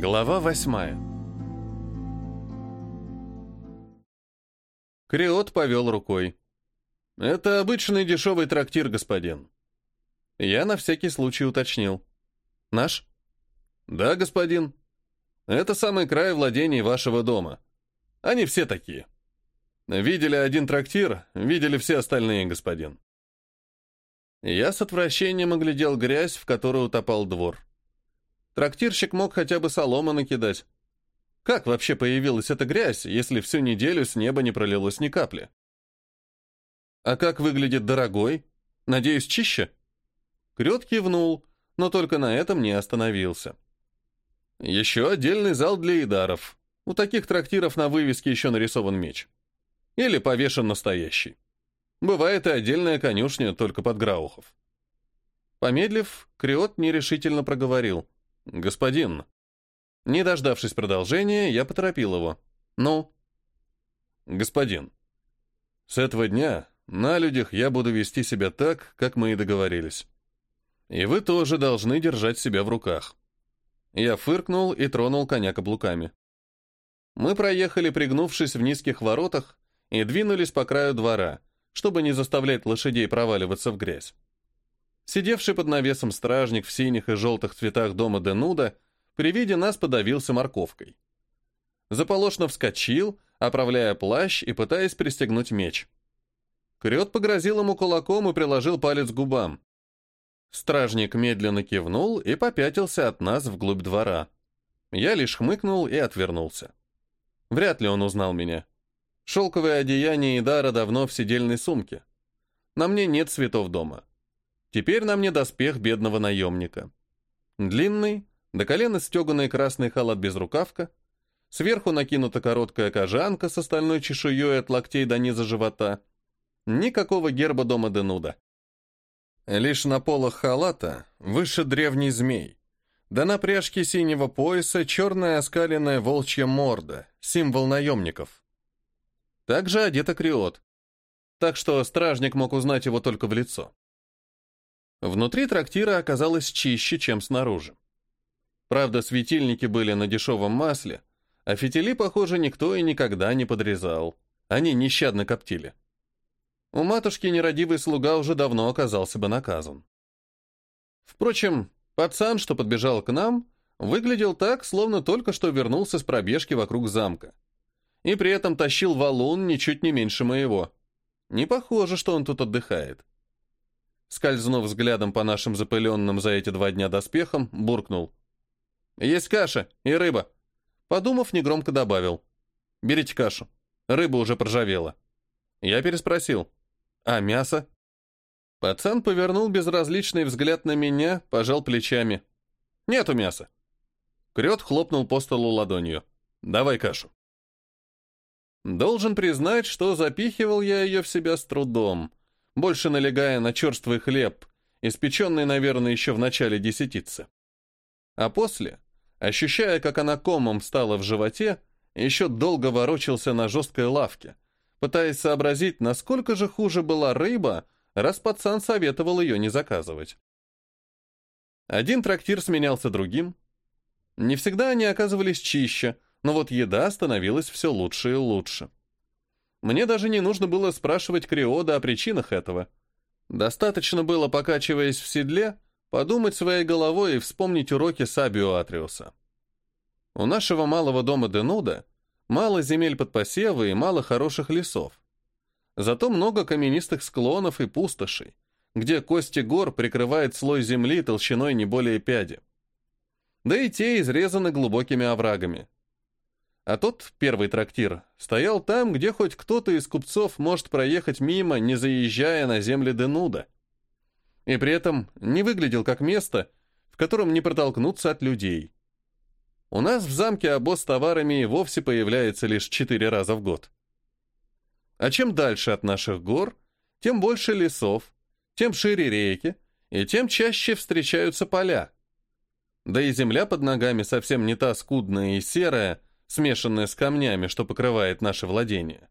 Глава восьмая Криот повел рукой. «Это обычный дешевый трактир, господин». Я на всякий случай уточнил. «Наш?» «Да, господин. Это самый край владений вашего дома. Они все такие. Видели один трактир, видели все остальные, господин». Я с отвращением оглядел грязь, в которую утопал двор. Трактирщик мог хотя бы солома накидать. Как вообще появилась эта грязь, если всю неделю с неба не пролилось ни капли? А как выглядит дорогой? Надеюсь, чище? Крет кивнул, но только на этом не остановился. Еще отдельный зал для идаров. У таких трактиров на вывеске еще нарисован меч. Или повешен настоящий. Бывает и отдельная конюшня, только под граухов. Помедлив, Криот нерешительно проговорил. «Господин». Не дождавшись продолжения, я поторопил его. «Ну?» «Господин, с этого дня на людях я буду вести себя так, как мы и договорились. И вы тоже должны держать себя в руках». Я фыркнул и тронул коня каблуками. Мы проехали, пригнувшись в низких воротах, и двинулись по краю двора, чтобы не заставлять лошадей проваливаться в грязь. Сидевший под навесом стражник в синих и желтых цветах дома Денуда при виде нас подавился морковкой. Заполошно вскочил, оправляя плащ и пытаясь пристегнуть меч. Крет погрозил ему кулаком и приложил палец к губам. Стражник медленно кивнул и попятился от нас вглубь двора. Я лишь хмыкнул и отвернулся. Вряд ли он узнал меня. Шелковое одеяние Идара давно в сидельной сумке. На мне нет цветов дома. Теперь на мне доспех бедного наемника. Длинный, до колена стеганый красный халат без рукавка, сверху накинута короткая кожанка с остальной чешуей от локтей до низа живота. Никакого герба дома Денуда. Лишь на полах халата выше древний змей. Да на пряжке синего пояса черная оскаленная волчья морда, символ наемников. Также одет акриот. Так что стражник мог узнать его только в лицо. Внутри трактира оказалось чище, чем снаружи. Правда, светильники были на дешевом масле, а фитили, похоже, никто и никогда не подрезал. Они нещадно коптили. У матушки нерадивый слуга уже давно оказался бы наказан. Впрочем, пацан, что подбежал к нам, выглядел так, словно только что вернулся с пробежки вокруг замка и при этом тащил валун ничуть не меньше моего. Не похоже, что он тут отдыхает. Скользнув взглядом по нашим запыленным за эти два дня доспехам, буркнул. «Есть каша и рыба». Подумав, негромко добавил. «Берите кашу. Рыба уже проржавела». Я переспросил. «А мясо?» Пацан повернул безразличный взгляд на меня, пожал плечами. «Нету мяса». Крет хлопнул по столу ладонью. «Давай кашу». Должен признать, что запихивал я ее в себя с трудом, больше налегая на черствый хлеб, испеченный, наверное, еще в начале десятицы. А после, ощущая, как она комом стала в животе, еще долго ворочался на жесткой лавке, пытаясь сообразить, насколько же хуже была рыба, раз пацан советовал ее не заказывать. Один трактир сменялся другим. Не всегда они оказывались чище — но вот еда становилась все лучше и лучше. Мне даже не нужно было спрашивать Криода о причинах этого. Достаточно было, покачиваясь в седле, подумать своей головой и вспомнить уроки Сабио Атриуса. У нашего малого дома Денуда мало земель под посевы и мало хороших лесов. Зато много каменистых склонов и пустошей, где кости гор прикрывает слой земли толщиной не более пяди. Да и те изрезаны глубокими оврагами. А тот, первый трактир, стоял там, где хоть кто-то из купцов может проехать мимо, не заезжая на земли Денуда. И при этом не выглядел как место, в котором не протолкнуться от людей. У нас в замке обоз с товарами вовсе появляется лишь четыре раза в год. А чем дальше от наших гор, тем больше лесов, тем шире реки, и тем чаще встречаются поля. Да и земля под ногами совсем не та скудная и серая, смешанная с камнями, что покрывает наше владение.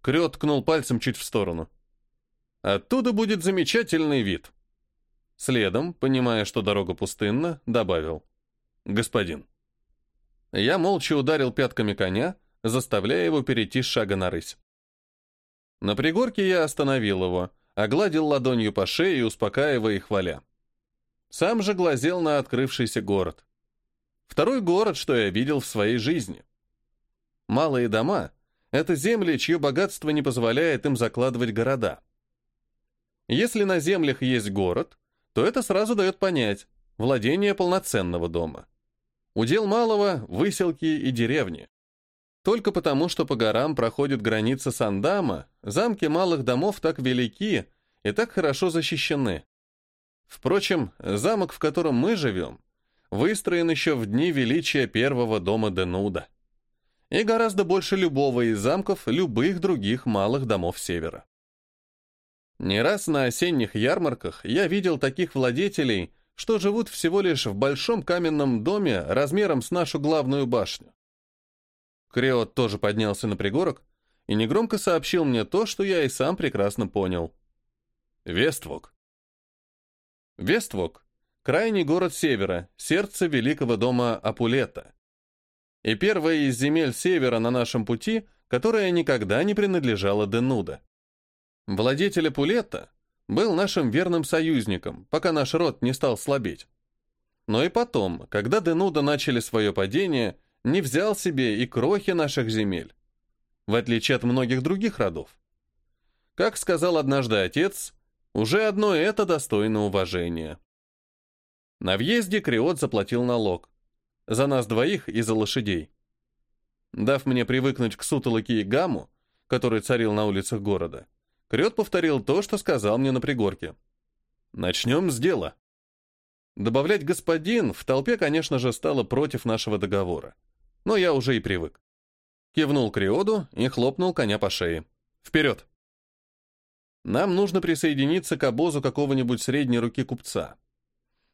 Крет ткнул пальцем чуть в сторону. Оттуда будет замечательный вид. Следом, понимая, что дорога пустынна, добавил. «Господин, Я молча ударил пятками коня, заставляя его перейти с шага на рысь. На пригорке я остановил его, огладил ладонью по шее, успокаивая и хваля. Сам же глазел на открывшийся город. Второй город, что я видел в своей жизни. Малые дома — это земли, чье богатство не позволяет им закладывать города. Если на землях есть город, то это сразу дает понять — владение полноценного дома. Удел малого — выселки и деревни. Только потому, что по горам проходит граница Сандама, замки малых домов так велики и так хорошо защищены. Впрочем, замок, в котором мы живем, выстроен еще в дни величия первого дома Денуда. И гораздо больше любого из замков любых других малых домов севера. Не раз на осенних ярмарках я видел таких владетелей, что живут всего лишь в большом каменном доме размером с нашу главную башню. Креот тоже поднялся на пригорок и негромко сообщил мне то, что я и сам прекрасно понял. Вествок. Вествок — крайний город севера, сердце великого дома Апулета. И первая из земель севера на нашем пути, которая никогда не принадлежала Денуда. Владетель Апулета был нашим верным союзником, пока наш род не стал слабеть. Но и потом, когда Денуда начали свое падение, не взял себе и крохи наших земель, в отличие от многих других родов. Как сказал однажды отец, уже одно это достойно уважения. На въезде Криот заплатил налог. За нас двоих и за лошадей. Дав мне привыкнуть к сутолоке и гамму, который царил на улицах города, Криот повторил то, что сказал мне на пригорке. «Начнем с дела». Добавлять «господин» в толпе, конечно же, стало против нашего договора но я уже и привык. Кивнул Криоду и хлопнул коня по шее. «Вперед!» Нам нужно присоединиться к обозу какого-нибудь средней руки купца.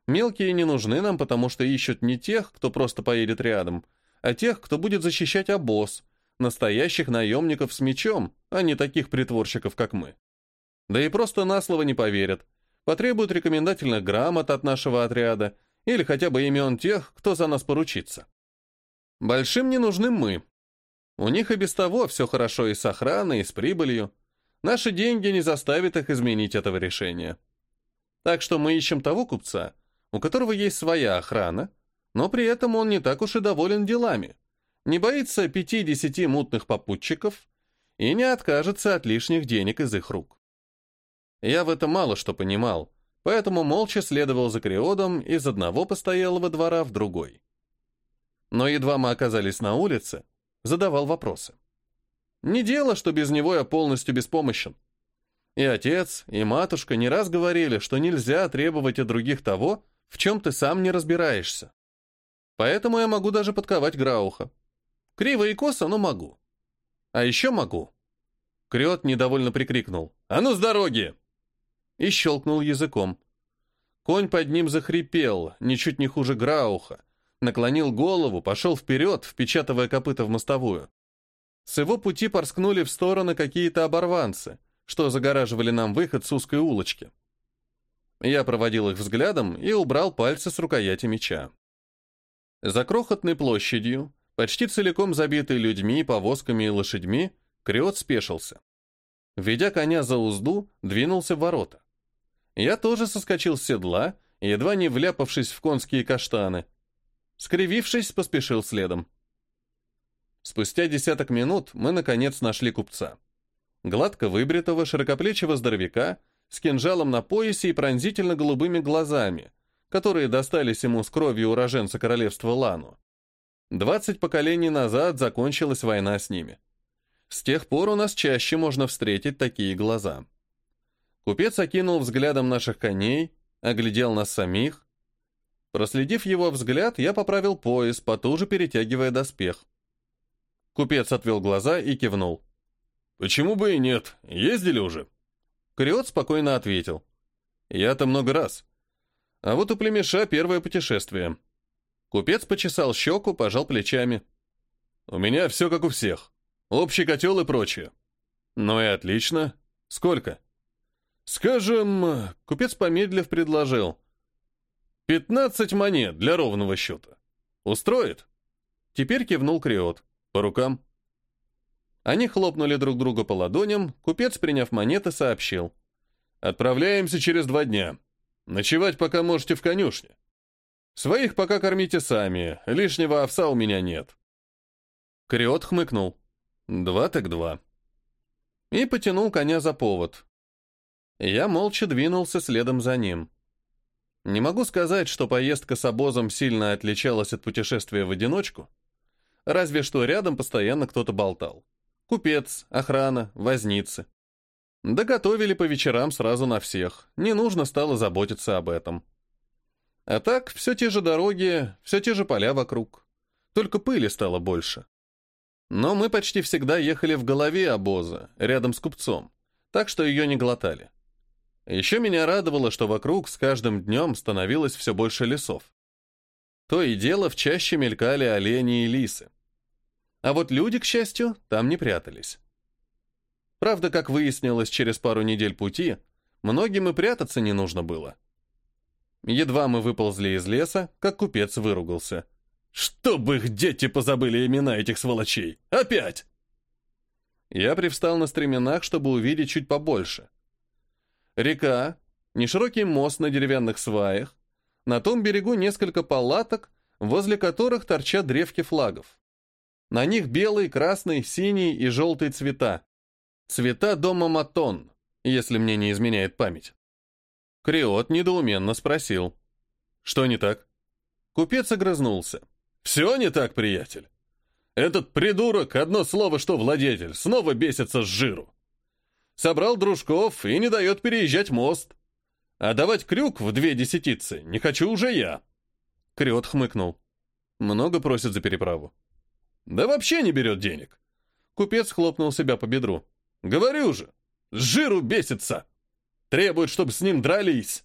Мелкие не нужны нам, потому что ищут не тех, кто просто поедет рядом, а тех, кто будет защищать обоз, настоящих наемников с мечом, а не таких притворщиков, как мы. Да и просто на слово не поверят. Потребуют рекомендательных грамот от нашего отряда или хотя бы имен тех, кто за нас поручится. Большим не нужны мы. У них и без того все хорошо и с охраной, и с прибылью. Наши деньги не заставят их изменить этого решения. Так что мы ищем того купца, у которого есть своя охрана, но при этом он не так уж и доволен делами, не боится пяти-десяти мутных попутчиков и не откажется от лишних денег из их рук. Я в этом мало что понимал, поэтому молча следовал за Криодом из одного постоялого двора в другой но едва мы оказались на улице, задавал вопросы. Не дело, что без него я полностью беспомощен. И отец, и матушка не раз говорили, что нельзя требовать от других того, в чем ты сам не разбираешься. Поэтому я могу даже подковать Грауха. Криво и косо, но могу. А еще могу. Крет недовольно прикрикнул. «А ну с дороги!» И щелкнул языком. Конь под ним захрипел, ничуть не хуже Грауха, наклонил голову, пошел вперед, впечатывая копыта в мостовую. С его пути порскнули в стороны какие-то оборванцы, что загораживали нам выход с узкой улочки. Я проводил их взглядом и убрал пальцы с рукояти меча. За крохотной площадью, почти целиком забитой людьми, повозками и лошадьми, Криот спешился. Ведя коня за узду, двинулся в ворота. Я тоже соскочил с седла, едва не вляпавшись в конские каштаны, Скривившись, поспешил следом. Спустя десяток минут мы, наконец, нашли купца. Гладко выбритого, широкоплечего здоровяка, с кинжалом на поясе и пронзительно голубыми глазами, которые достались ему с кровью уроженца королевства Лану. Двадцать поколений назад закончилась война с ними. С тех пор у нас чаще можно встретить такие глаза. Купец окинул взглядом наших коней, оглядел нас самих, Проследив его взгляд, я поправил пояс, потуже перетягивая доспех. Купец отвел глаза и кивнул. «Почему бы и нет? Ездили уже?» Криот спокойно ответил. «Я-то много раз. А вот у племеша первое путешествие». Купец почесал щеку, пожал плечами. «У меня все как у всех. Общий котел и прочее». «Ну и отлично. Сколько?» «Скажем...» Купец помедлив предложил. Пятнадцать монет для ровного счета. Устроит? Теперь кивнул Криот. По рукам. Они хлопнули друг друга по ладоням, купец, приняв монеты, сообщил. «Отправляемся через два дня. Ночевать пока можете в конюшне. Своих пока кормите сами, лишнего овса у меня нет». Криот хмыкнул. «Два так два». И потянул коня за повод. Я молча двинулся следом за ним. Не могу сказать, что поездка с обозом сильно отличалась от путешествия в одиночку, разве что рядом постоянно кто-то болтал. Купец, охрана, возницы. Да готовили по вечерам сразу на всех, не нужно стало заботиться об этом. А так, все те же дороги, все те же поля вокруг. Только пыли стало больше. Но мы почти всегда ехали в голове обоза, рядом с купцом, так что ее не глотали. Еще меня радовало, что вокруг с каждым днем становилось все больше лесов. То и дело в чаще мелькали олени и лисы. А вот люди, к счастью, там не прятались. Правда, как выяснилось через пару недель пути, многим и прятаться не нужно было. Едва мы выползли из леса, как купец выругался. «Чтоб их дети позабыли имена этих сволочей! Опять!» Я привстал на стременах, чтобы увидеть чуть побольше. Река, неширокий мост на деревянных сваях, на том берегу несколько палаток, возле которых торчат древки флагов. На них белый, красный, синий и желтый цвета. Цвета дома Матон, если мне не изменяет память. Криот недоуменно спросил. «Что не так?» Купец огрызнулся. «Все не так, приятель. Этот придурок, одно слово, что владетель, снова бесится с жиру. Собрал дружков и не дает переезжать мост. А давать крюк в две десятицы не хочу уже я». Криот хмыкнул. «Много просят за переправу?» Да вообще не берет денег. Купец хлопнул себя по бедру. Говорю же, с жиру бесится. Требует, чтобы с ним дрались.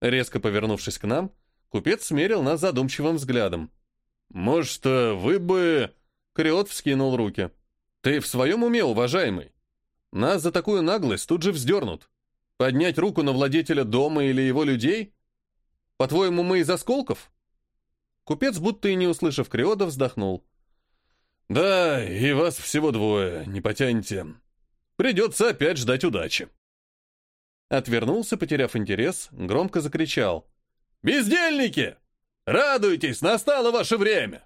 Резко повернувшись к нам, купец смерил нас задумчивым взглядом. «Может, вы бы...» Криот вскинул руки. «Ты в своем уме, уважаемый? Нас за такую наглость тут же вздернут. Поднять руку на владетеля дома или его людей? По-твоему, мы из осколков?» Купец, будто и не услышав Криода, вздохнул. «Да, и вас всего двое, не потянете. Придется опять ждать удачи». Отвернулся, потеряв интерес, громко закричал. «Бездельники! Радуйтесь, настало ваше время!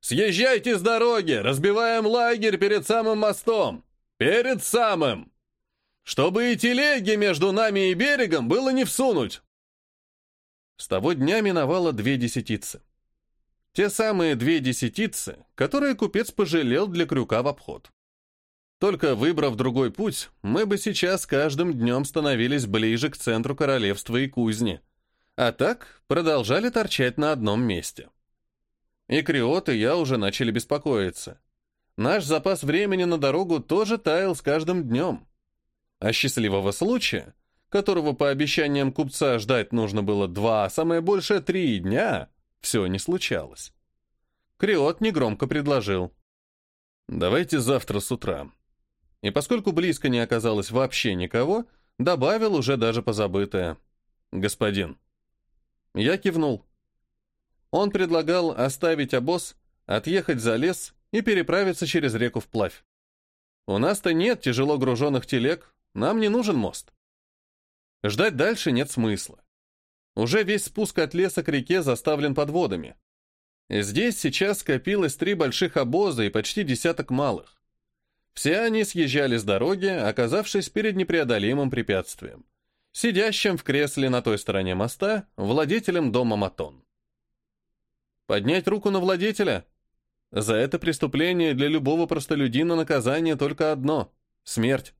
Съезжайте с дороги, разбиваем лагерь перед самым мостом! Перед самым! Чтобы и телеги между нами и берегом было не всунуть!» С того дня миновало две десятицы. Те самые две десятицы, которые купец пожалел для крюка в обход. Только выбрав другой путь, мы бы сейчас каждым днем становились ближе к центру королевства и кузни, а так продолжали торчать на одном месте. И Криот, и я уже начали беспокоиться. Наш запас времени на дорогу тоже таял с каждым днем. А счастливого случая, которого по обещаниям купца ждать нужно было два, а самое большее три дня, все не случалось. Криот негромко предложил. «Давайте завтра с утра». И поскольку близко не оказалось вообще никого, добавил уже даже позабытое. «Господин». Я кивнул. Он предлагал оставить обоз, отъехать за лес и переправиться через реку вплавь. У нас-то нет тяжело груженных телег, нам не нужен мост. Ждать дальше нет смысла. Уже весь спуск от леса к реке заставлен подводами. Здесь сейчас скопилось три больших обоза и почти десяток малых. Все они съезжали с дороги, оказавшись перед непреодолимым препятствием. Сидящим в кресле на той стороне моста, владетелем дома Матон. Поднять руку на владетеля? За это преступление для любого простолюдина наказание только одно — смерть.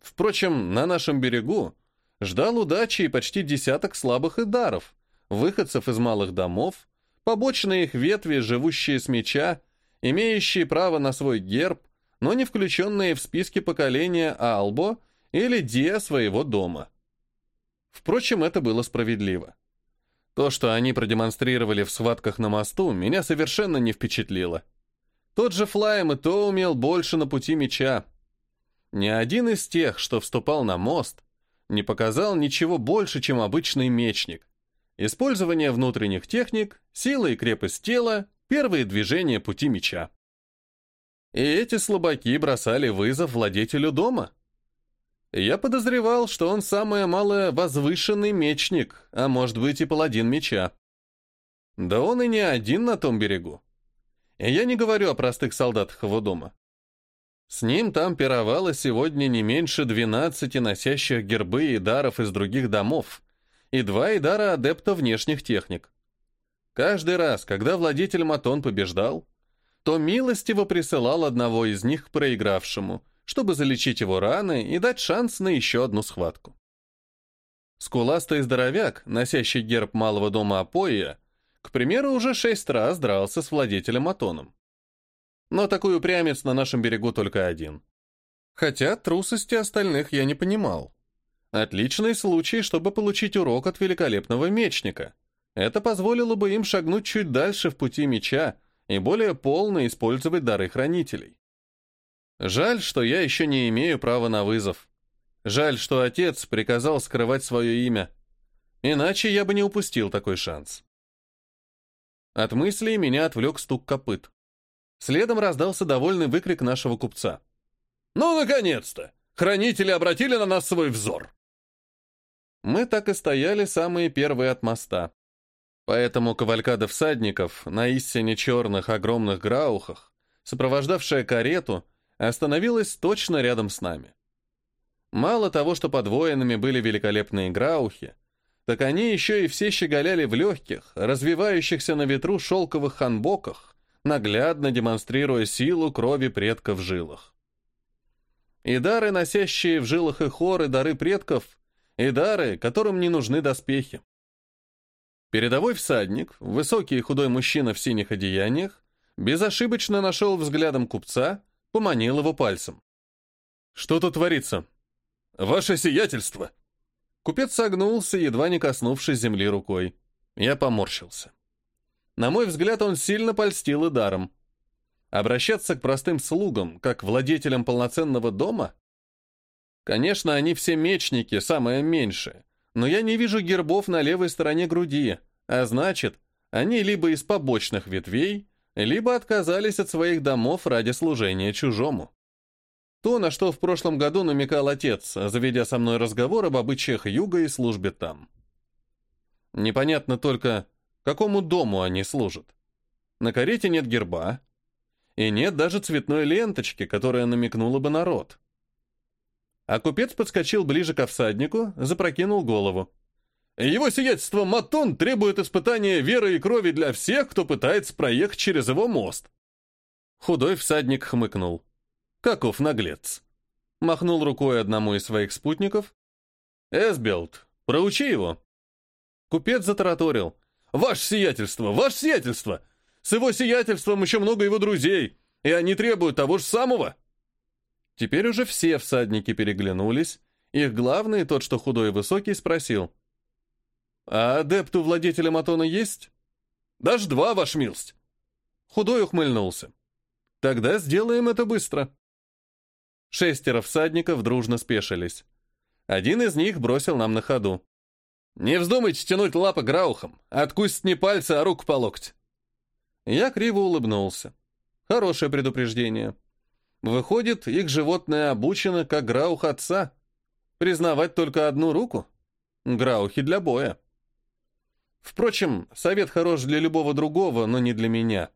Впрочем, на нашем берегу ждал удачи и почти десяток слабых идаров, выходцев из малых домов, побочные их ветви, живущие с меча, имеющие право на свой герб, но не включенные в списки поколения Албо или Диа своего дома. Впрочем, это было справедливо. То, что они продемонстрировали в схватках на мосту, меня совершенно не впечатлило. Тот же Флайм и то умел больше на пути меча. Ни один из тех, что вступал на мост, не показал ничего больше, чем обычный мечник. Использование внутренних техник, сила и крепость тела первые движения пути меча. И эти слабаки бросали вызов владетелю дома. Я подозревал, что он самое малое возвышенный мечник, а может быть и паладин меча. Да он и не один на том берегу. Я не говорю о простых солдатах его дома. С ним там пировало сегодня не меньше двенадцати носящих гербы и даров из других домов, и два идара адепта внешних техник. Каждый раз, когда владетель Матон побеждал, то милостиво присылал одного из них к проигравшему, чтобы залечить его раны и дать шанс на еще одну схватку. Скуластый здоровяк, носящий герб малого дома Апоия, к примеру, уже шесть раз дрался с владетелем Атоном. Но такой упрямец на нашем берегу только один. Хотя трусости остальных я не понимал. Отличный случай, чтобы получить урок от великолепного мечника. Это позволило бы им шагнуть чуть дальше в пути меча и более полно использовать дары хранителей. Жаль, что я еще не имею права на вызов. Жаль, что отец приказал скрывать свое имя. Иначе я бы не упустил такой шанс. От мыслей меня отвлек стук копыт. Следом раздался довольный выкрик нашего купца. «Ну, наконец-то! Хранители обратили на нас свой взор!» Мы так и стояли самые первые от моста. Поэтому кавалькада всадников на истине черных огромных граухах, сопровождавшая карету, остановилась точно рядом с нами. Мало того, что под воинами были великолепные граухи, так они еще и все щеголяли в легких, развивающихся на ветру шелковых ханбоках, наглядно демонстрируя силу крови предков в жилах. И дары, носящие в жилах и хоры дары предков, и дары, которым не нужны доспехи. Передовой всадник, высокий и худой мужчина в синих одеяниях, безошибочно нашел взглядом купца, поманил его пальцем. «Что тут творится?» «Ваше сиятельство!» Купец согнулся, едва не коснувшись земли рукой. Я поморщился. На мой взгляд, он сильно польстил и даром. Обращаться к простым слугам, как владетелям полноценного дома? Конечно, они все мечники, самое меньшее, но я не вижу гербов на левой стороне груди, а значит, они либо из побочных ветвей, либо отказались от своих домов ради служения чужому. То, на что в прошлом году намекал отец, заведя со мной разговор об обычаях юга и службе там. Непонятно только, какому дому они служат. На карете нет герба, и нет даже цветной ленточки, которая намекнула бы народ. А купец подскочил ближе к всаднику, запрокинул голову. Его сиятельство Матон требует испытания веры и крови для всех, кто пытается проехать через его мост. Худой всадник хмыкнул. Каков наглец. Махнул рукой одному из своих спутников. «Эсбелт, проучи его». Купец затараторил. «Ваше сиятельство! Ваше сиятельство! С его сиятельством еще много его друзей, и они требуют того же самого!» Теперь уже все всадники переглянулись. Их главный, тот, что худой и высокий, спросил. «А адепт у владетеля Матона есть?» «Даже два, ваш милость!» Худой ухмыльнулся. «Тогда сделаем это быстро». Шестеро всадников дружно спешились. Один из них бросил нам на ходу. «Не вздумайте тянуть лапы граухом, откусит не пальцы, а руку по локоть». Я криво улыбнулся. Хорошее предупреждение. Выходит, их животное обучено, как граух отца. Признавать только одну руку? Граухи для боя. Впрочем, совет хорош для любого другого, но не для меня.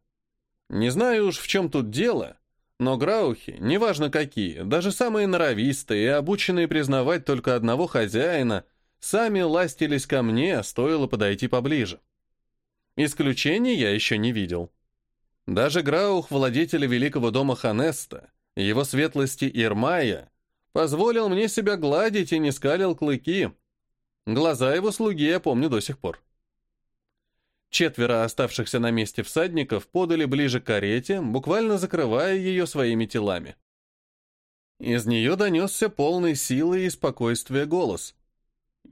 Не знаю уж, в чем тут дело, но граухи, неважно какие, даже самые норовистые и обученные признавать только одного хозяина, сами ластились ко мне, стоило подойти поближе. Исключений я еще не видел. Даже Граух, владетеля великого дома Ханеста, его светлости Ирмая, позволил мне себя гладить и не скалил клыки. Глаза его слуги я помню до сих пор. Четверо оставшихся на месте всадников подали ближе к карете, буквально закрывая ее своими телами. Из нее донесся полный силы и спокойствия голос.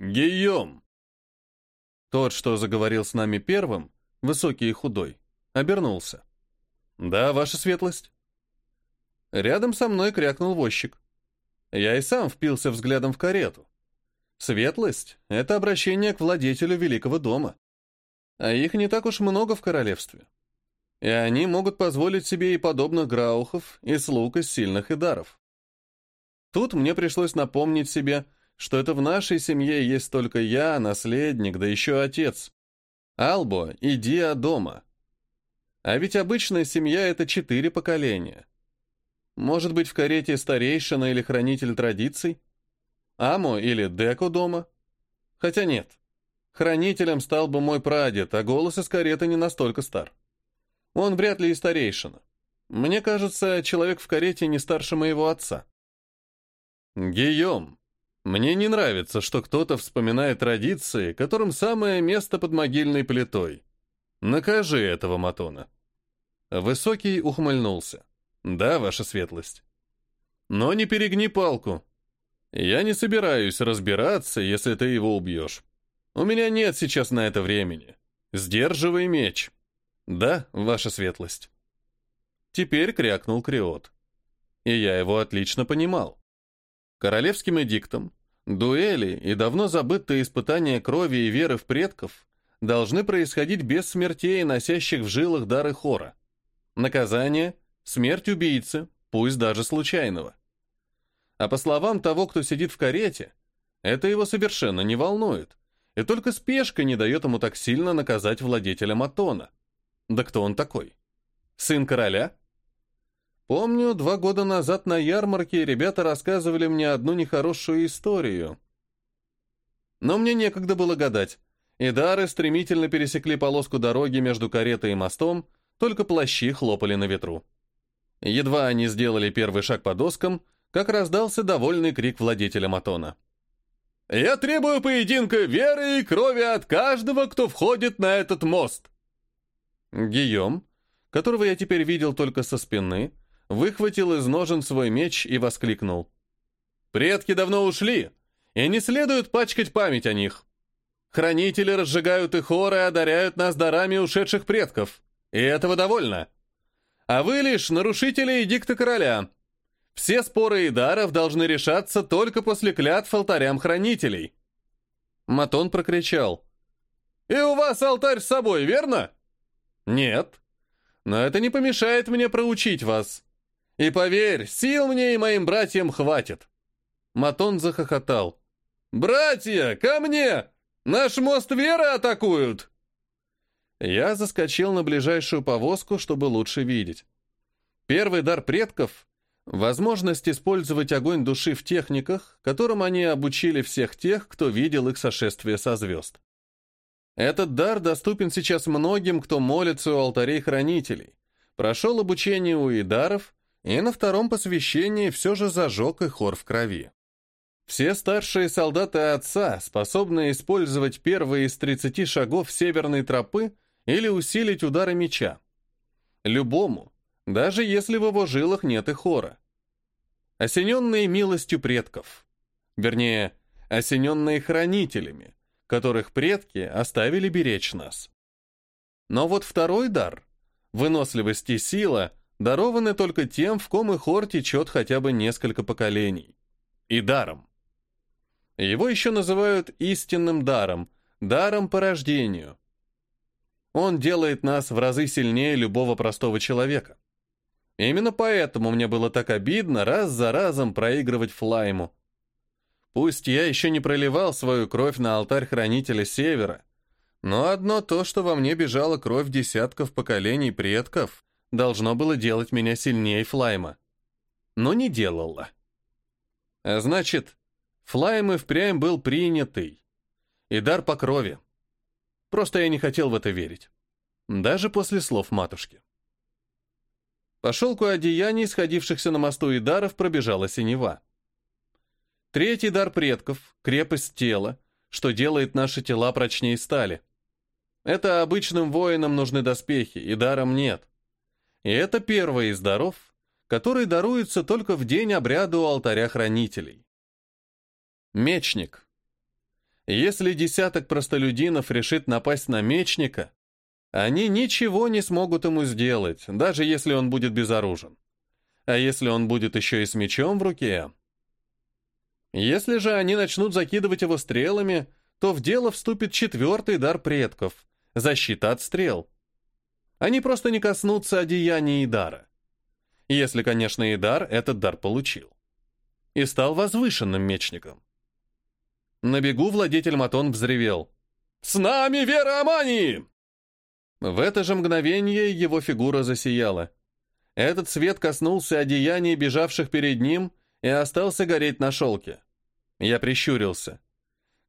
«Гийом!» Тот, что заговорил с нами первым, высокий и худой, обернулся. «Да, ваша светлость». Рядом со мной крякнул возчик. Я и сам впился взглядом в карету. Светлость — это обращение к владетелю великого дома а их не так уж много в королевстве. И они могут позволить себе и подобных граухов, и слуг из сильных идаров. Тут мне пришлось напомнить себе, что это в нашей семье есть только я, наследник, да еще отец. Албо, иди от дома. А ведь обычная семья — это четыре поколения. Может быть, в карете старейшина или хранитель традиций? Амо или Деко дома? Хотя нет. Хранителем стал бы мой прадед, а голос из кареты не настолько стар. Он вряд ли и старейшина. Мне кажется, человек в карете не старше моего отца. Гийом, мне не нравится, что кто-то вспоминает традиции, которым самое место под могильной плитой. Накажи этого Матона. Высокий ухмыльнулся. Да, ваша светлость. Но не перегни палку. Я не собираюсь разбираться, если ты его убьешь. У меня нет сейчас на это времени. Сдерживай меч. Да, ваша светлость. Теперь крякнул Криот. И я его отлично понимал. Королевским эдиктом дуэли и давно забытые испытания крови и веры в предков должны происходить без смертей, носящих в жилах дары хора. Наказание — смерть убийцы, пусть даже случайного. А по словам того, кто сидит в карете, это его совершенно не волнует, и только спешка не дает ему так сильно наказать владетеля Матона. Да кто он такой? Сын короля? Помню, два года назад на ярмарке ребята рассказывали мне одну нехорошую историю. Но мне некогда было гадать. И дары стремительно пересекли полоску дороги между каретой и мостом, только плащи хлопали на ветру. Едва они сделали первый шаг по доскам, как раздался довольный крик владетеля Матона. «Я требую поединка веры и крови от каждого, кто входит на этот мост!» Гийом, которого я теперь видел только со спины, выхватил из ножен свой меч и воскликнул. «Предки давно ушли, и не следует пачкать память о них. Хранители разжигают их хоры и одаряют нас дарами ушедших предков, и этого довольно. А вы лишь нарушители эдикта короля. Все споры и даров должны решаться только после клятв алтарям хранителей». Матон прокричал. «И у вас алтарь с собой, верно?» «Нет. Но это не помешает мне проучить вас. И поверь, сил мне и моим братьям хватит. Матон захохотал. «Братья, ко мне! Наш мост веры атакуют!» Я заскочил на ближайшую повозку, чтобы лучше видеть. Первый дар предков — возможность использовать огонь души в техниках, которым они обучили всех тех, кто видел их сошествие со звезд. Этот дар доступен сейчас многим, кто молится у алтарей хранителей, прошел обучение у идаров и на втором посвящении все же зажег и хор в крови. Все старшие солдаты отца способны использовать первые из 30 шагов северной тропы или усилить удары меча. Любому, даже если в его жилах нет и хора. Осененные милостью предков. Вернее, осененные хранителями, которых предки оставили беречь нас. Но вот второй дар, выносливость и сила, дарованы только тем, в ком и хор течет хотя бы несколько поколений. И даром. Его еще называют истинным даром, даром по рождению. Он делает нас в разы сильнее любого простого человека. Именно поэтому мне было так обидно раз за разом проигрывать Флайму. Пусть я еще не проливал свою кровь на алтарь Хранителя Севера, но одно то, что во мне бежала кровь десятков поколений предков, должно было делать меня сильнее Флайма. Но не делало. А значит, Флайм и впрямь был принятый. И дар по крови. Просто я не хотел в это верить. Даже после слов матушки. По шелку одеяний, сходившихся на мосту и даров, пробежала синева. Третий дар предков — крепость тела, что делает наши тела прочнее стали. Это обычным воинам нужны доспехи, и даром нет. И это первый из даров, который даруется только в день обряда у алтаря хранителей. Мечник. Если десяток простолюдинов решит напасть на мечника, они ничего не смогут ему сделать, даже если он будет безоружен. А если он будет еще и с мечом в руке? Если же они начнут закидывать его стрелами, то в дело вступит четвертый дар предков — защита от стрел. Они просто не коснутся одеяния и дара. Если, конечно, Идар этот дар получил. И стал возвышенным мечником. На бегу владетель Матон взревел. «С нами Вера Амани!» В это же мгновение его фигура засияла. Этот свет коснулся одеяний, бежавших перед ним, и остался гореть на шелке. Я прищурился.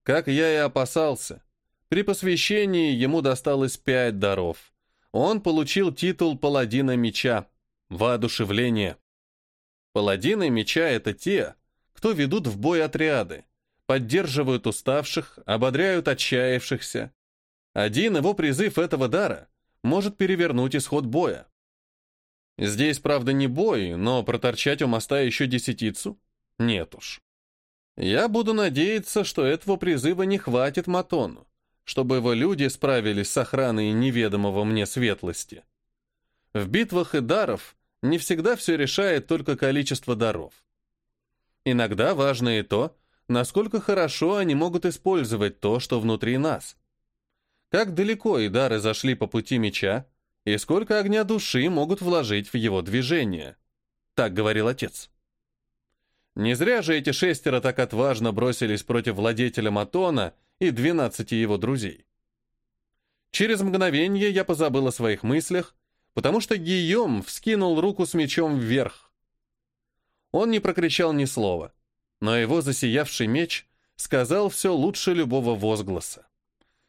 Как я и опасался. При посвящении ему досталось пять даров. Он получил титул паладина меча. Воодушевление. Паладины меча — это те, кто ведут в бой отряды, поддерживают уставших, ободряют отчаявшихся. Один его призыв этого дара может перевернуть исход боя. Здесь, правда, не бой, но проторчать у моста еще десятицу? Нет уж. Я буду надеяться, что этого призыва не хватит Матону, чтобы его люди справились с охраной неведомого мне светлости. В битвах и даров не всегда все решает только количество даров. Иногда важно и то, насколько хорошо они могут использовать то, что внутри нас. Как далеко и дары зашли по пути меча, и сколько огня души могут вложить в его движение. Так говорил отец. Не зря же эти шестеро так отважно бросились против владетеля Матона и двенадцати его друзей. Через мгновение я позабыл о своих мыслях потому что Гийом вскинул руку с мечом вверх. Он не прокричал ни слова, но его засиявший меч сказал все лучше любого возгласа,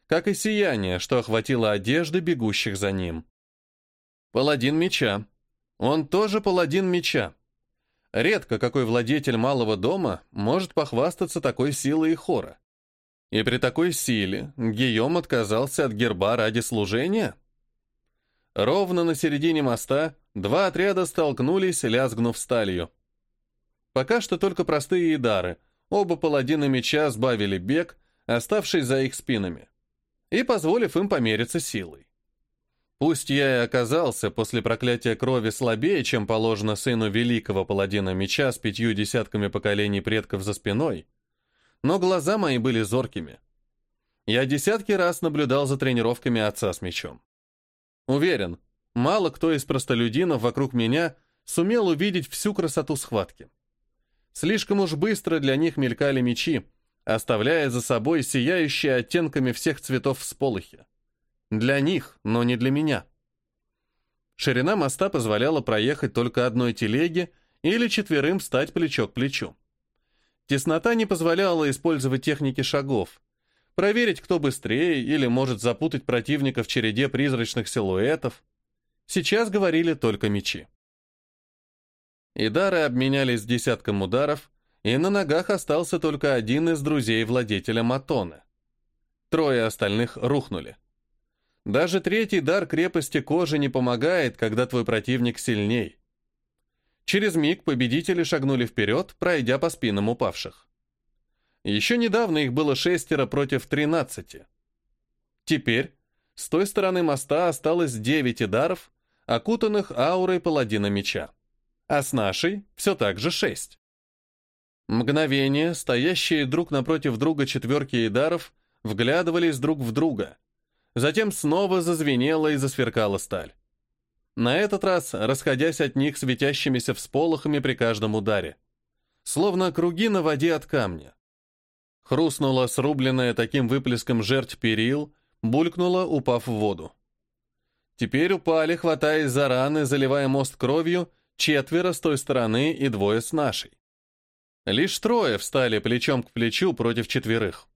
как и сияние, что охватило одежды бегущих за ним. Паладин меча. Он тоже паладин меча. Редко какой владетель малого дома может похвастаться такой силой и хора. И при такой силе Гийом отказался от герба ради служения? Ровно на середине моста два отряда столкнулись, лязгнув сталью. Пока что только простые идары. Оба паладина меча сбавили бег, оставшись за их спинами, и позволив им помериться силой. Пусть я и оказался после проклятия крови слабее, чем положено сыну великого паладина меча с пятью десятками поколений предков за спиной, но глаза мои были зоркими. Я десятки раз наблюдал за тренировками отца с мечом. Уверен, мало кто из простолюдинов вокруг меня сумел увидеть всю красоту схватки. Слишком уж быстро для них мелькали мечи, оставляя за собой сияющие оттенками всех цветов всполохи. Для них, но не для меня. Ширина моста позволяла проехать только одной телеге или четверым стать плечо к плечу. Теснота не позволяла использовать техники шагов, проверить, кто быстрее, или может запутать противника в череде призрачных силуэтов. Сейчас говорили только мечи. Идары обменялись десятком ударов, и на ногах остался только один из друзей владетеля Матона. Трое остальных рухнули. Даже третий дар крепости кожи не помогает, когда твой противник сильней. Через миг победители шагнули вперед, пройдя по спинам упавших. Еще недавно их было шестеро против тринадцати. Теперь с той стороны моста осталось девять идаров, окутанных аурой паладина меча. А с нашей все так же шесть. Мгновение, стоящие друг напротив друга четверки идаров, вглядывались друг в друга. Затем снова зазвенела и засверкала сталь. На этот раз расходясь от них светящимися всполохами при каждом ударе. Словно круги на воде от камня. Хрустнула срубленная таким выплеском жертв перил, булькнула, упав в воду. Теперь упали, хватаясь за раны, заливая мост кровью, четверо с той стороны и двое с нашей. Лишь трое встали плечом к плечу против четверых.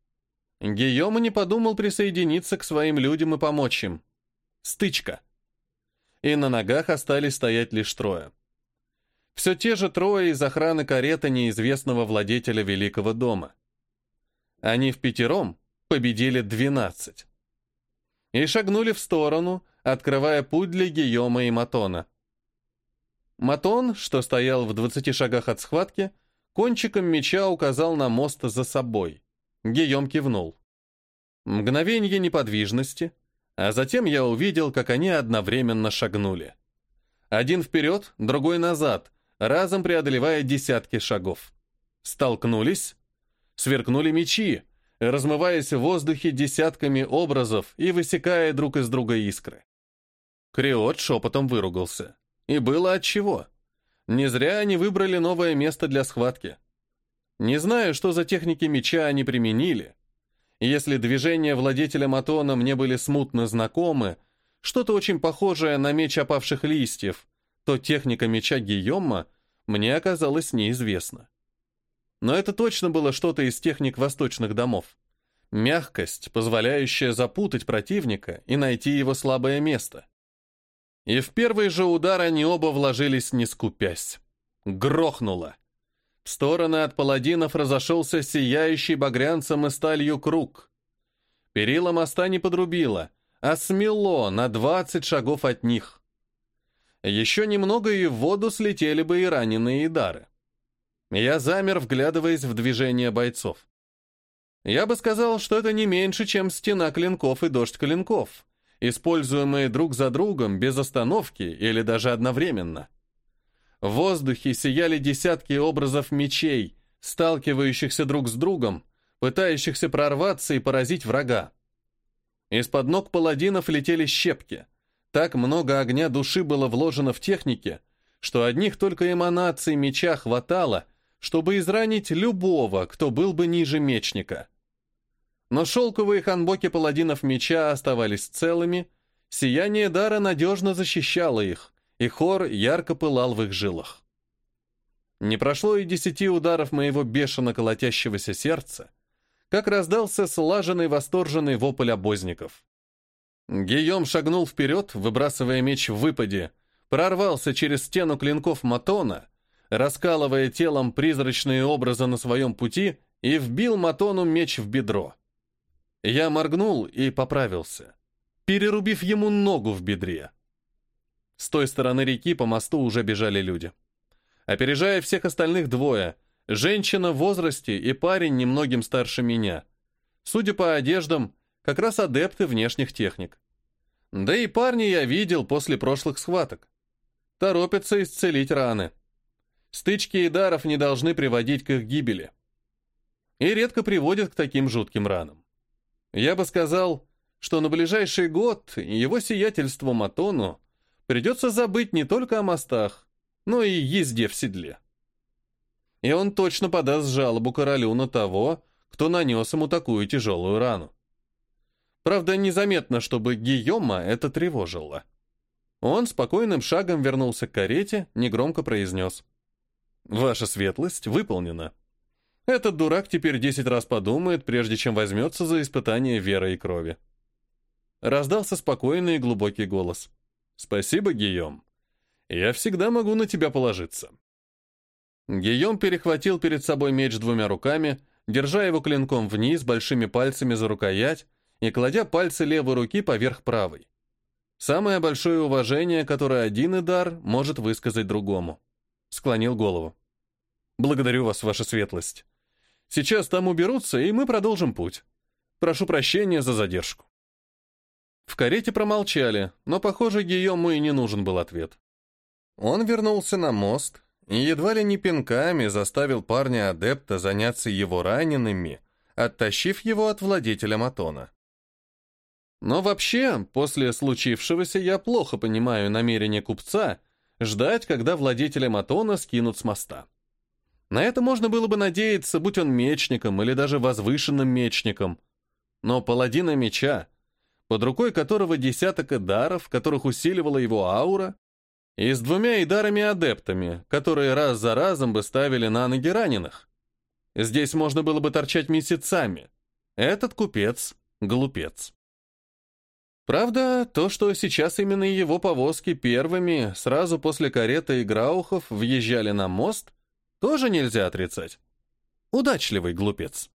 Гийома не подумал присоединиться к своим людям и помочь им. Стычка. И на ногах остались стоять лишь трое. Все те же трое из охраны кареты неизвестного владетеля Великого дома. Они в пятером победили двенадцать. И шагнули в сторону, открывая путь для Гийома и Матона. Матон, что стоял в двадцати шагах от схватки, кончиком меча указал на мост за собой. Гийом кивнул. Мгновение неподвижности, а затем я увидел, как они одновременно шагнули. Один вперед, другой назад, разом преодолевая десятки шагов. Столкнулись, Сверкнули мечи, размываясь в воздухе десятками образов и высекая друг из друга искры. Криот шепотом выругался. И было отчего. Не зря они выбрали новое место для схватки. Не знаю, что за техники меча они применили. Если движения владетеля Матона мне были смутно знакомы, что-то очень похожее на меч опавших листьев, то техника меча Гийома мне оказалась неизвестна. Но это точно было что-то из техник восточных домов. Мягкость, позволяющая запутать противника и найти его слабое место. И в первый же удар они оба вложились, не скупясь. Грохнуло. В стороны от паладинов разошелся сияющий багрянцем и сталью круг. Перила моста не подрубило, а смело на двадцать шагов от них. Еще немного и в воду слетели бы и раненые дары. Я замер, вглядываясь в движение бойцов. Я бы сказал, что это не меньше, чем стена клинков и дождь клинков, используемые друг за другом без остановки или даже одновременно. В воздухе сияли десятки образов мечей, сталкивающихся друг с другом, пытающихся прорваться и поразить врага. Из-под ног паладинов летели щепки. Так много огня души было вложено в технике, что одних только эманаций меча хватало, чтобы изранить любого, кто был бы ниже мечника. Но шелковые ханбоки паладинов меча оставались целыми, сияние дара надежно защищало их, и хор ярко пылал в их жилах. Не прошло и десяти ударов моего бешено колотящегося сердца, как раздался слаженный восторженный вопль обозников. Гийом шагнул вперед, выбрасывая меч в выпаде, прорвался через стену клинков Матона, раскалывая телом призрачные образы на своем пути и вбил Матону меч в бедро. Я моргнул и поправился, перерубив ему ногу в бедре. С той стороны реки по мосту уже бежали люди. Опережая всех остальных двое, женщина в возрасте и парень немногим старше меня. Судя по одеждам, как раз адепты внешних техник. Да и парни я видел после прошлых схваток. Торопятся исцелить раны. Стычки и даров не должны приводить к их гибели. И редко приводят к таким жутким ранам. Я бы сказал, что на ближайший год его сиятельству Матону придется забыть не только о мостах, но и езде в седле. И он точно подаст жалобу королю на того, кто нанес ему такую тяжелую рану. Правда, незаметно, чтобы Гийома это тревожило. Он спокойным шагом вернулся к карете, негромко произнес. «Ваша светлость выполнена». Этот дурак теперь десять раз подумает, прежде чем возьмется за испытание веры и крови. Раздался спокойный и глубокий голос. «Спасибо, Гийом. Я всегда могу на тебя положиться». Гийом перехватил перед собой меч двумя руками, держа его клинком вниз, большими пальцами за рукоять и кладя пальцы левой руки поверх правой. Самое большое уважение, которое один Идар может высказать другому. Склонил голову. «Благодарю вас, ваша светлость. Сейчас там уберутся, и мы продолжим путь. Прошу прощения за задержку». В карете промолчали, но, похоже, Гийому и не нужен был ответ. Он вернулся на мост и едва ли не пинками заставил парня-адепта заняться его ранеными, оттащив его от владетеля Матона. Но вообще, после случившегося я плохо понимаю намерение купца ждать, когда владетеля Матона скинут с моста. На это можно было бы надеяться, будь он мечником или даже возвышенным мечником. Но паладина меча, под рукой которого десяток эдаров, которых усиливала его аура, и с двумя идарами-адептами, которые раз за разом бы ставили на ноги раненых. Здесь можно было бы торчать месяцами. Этот купец — глупец. Правда, то, что сейчас именно его повозки первыми, сразу после кареты и граухов, въезжали на мост, тоже нельзя отрицать. Удачливый глупец.